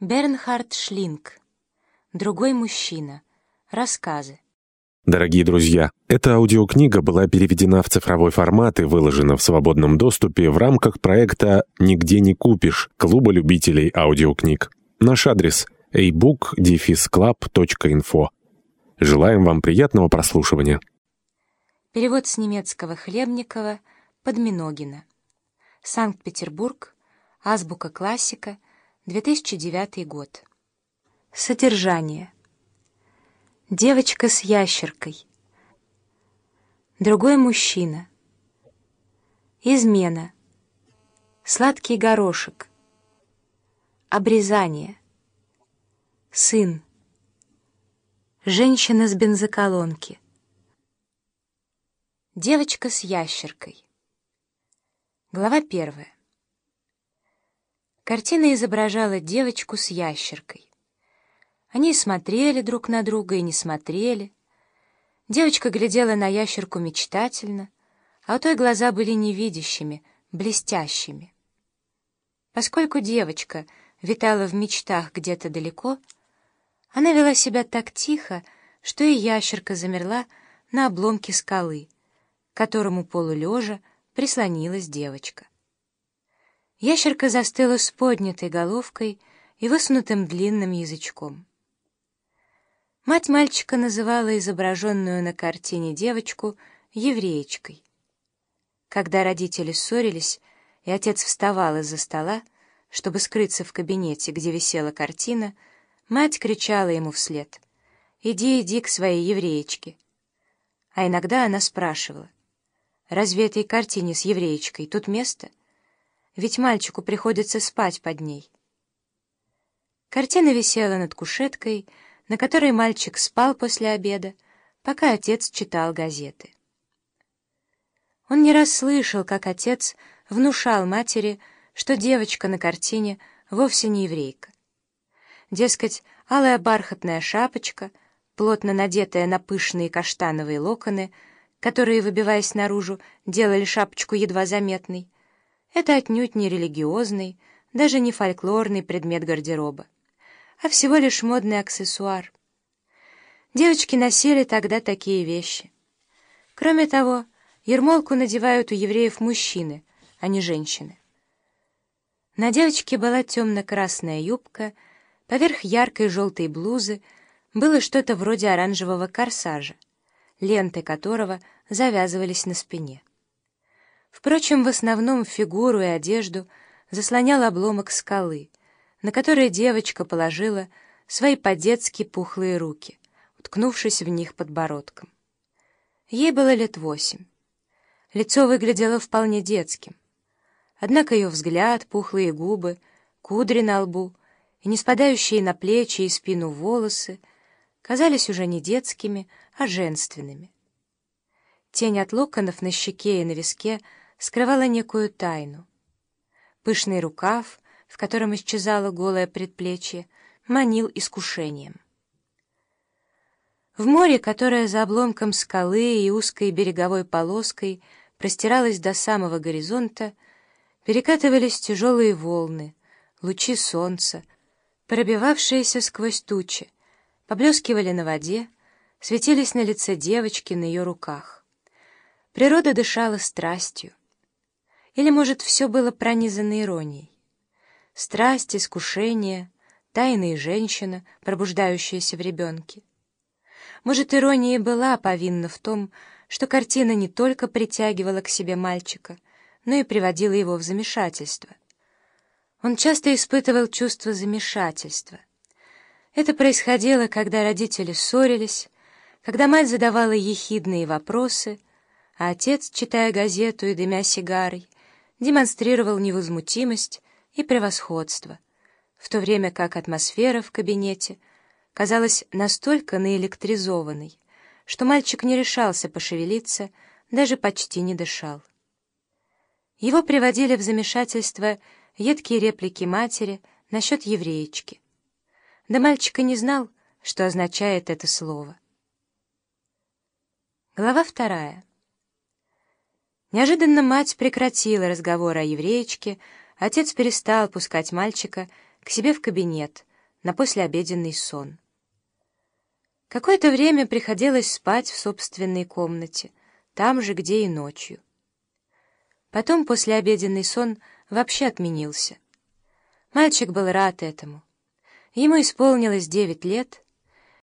Бернхард Шлинг. Другой мужчина. Рассказы. Дорогие друзья, эта аудиокнига была переведена в цифровой формат и выложена в свободном доступе в рамках проекта «Нигде не купишь» Клуба любителей аудиокниг. Наш адрес – ebook-club.info. Желаем вам приятного прослушивания. Перевод с немецкого Хлебникова Подминогина. Санкт-Петербург. Азбука классика – 2009 год. Содержание. Девочка с ящеркой. Другой мужчина. Измена. Сладкий горошек. Обрезание. Сын. Женщина с бензоколонки. Девочка с ящеркой. Глава первая. Картина изображала девочку с ящеркой. Они смотрели друг на друга и не смотрели. Девочка глядела на ящерку мечтательно, а у той глаза были невидящими, блестящими. Поскольку девочка витала в мечтах где-то далеко, она вела себя так тихо, что и ящерка замерла на обломке скалы, к которому полулежа прислонилась девочка. Ящерка застыла с поднятой головкой и высунутым длинным язычком. Мать мальчика называла изображенную на картине девочку евреечкой. Когда родители ссорились, и отец вставал из-за стола, чтобы скрыться в кабинете, где висела картина, мать кричала ему вслед «Иди, иди к своей евреечке». А иногда она спрашивала «Разве этой картине с евреечкой тут место?» Ведь мальчику приходится спать под ней. Картина висела над кушеткой, на которой мальчик спал после обеда, пока отец читал газеты. Он не раз слышал, как отец внушал матери, что девочка на картине вовсе не еврейка. Дескать, алая бархатная шапочка, плотно надетая на пышные каштановые локоны, которые, выбиваясь наружу, делали шапочку едва заметной, это отнюдь не религиозный, даже не фольклорный предмет гардероба, а всего лишь модный аксессуар. Девочки носили тогда такие вещи. Кроме того, ермолку надевают у евреев мужчины, а не женщины. На девочке была темно-красная юбка, поверх яркой желтой блузы было что-то вроде оранжевого корсажа, ленты которого завязывались на спине. Впрочем, в основном фигуру и одежду заслонял обломок скалы, на который девочка положила свои по-детски пухлые руки, уткнувшись в них подбородком. Ей было лет восемь. Лицо выглядело вполне детским. Однако ее взгляд, пухлые губы, кудри на лбу и не спадающие на плечи и спину волосы казались уже не детскими, а женственными. Тень от локонов на щеке и на виске — скрывала некую тайну. Пышный рукав, в котором исчезало голое предплечье, манил искушением. В море, которое за обломком скалы и узкой береговой полоской простиралось до самого горизонта, перекатывались тяжелые волны, лучи солнца, пробивавшиеся сквозь тучи, поблескивали на воде, светились на лице девочки на ее руках. Природа дышала страстью. Или, может, все было пронизано иронией? Страсть, искушение, тайная женщина, пробуждающаяся в ребенке. Может, ирония была повинна в том, что картина не только притягивала к себе мальчика, но и приводила его в замешательство. Он часто испытывал чувство замешательства. Это происходило, когда родители ссорились, когда мать задавала ехидные вопросы, а отец, читая газету и дымя сигарой, демонстрировал невозмутимость и превосходство, в то время как атмосфера в кабинете казалась настолько наэлектризованной, что мальчик не решался пошевелиться, даже почти не дышал. Его приводили в замешательство едкие реплики матери насчет евреечки. Да мальчика не знал, что означает это слово. Глава вторая. Неожиданно мать прекратила разговор о евреечке, отец перестал пускать мальчика к себе в кабинет, на послеобеденный сон. Какое-то время приходилось спать в собственной комнате, там же, где и ночью. Потом послеобеденный сон вообще отменился. Мальчик был рад этому. Ему исполнилось девять лет,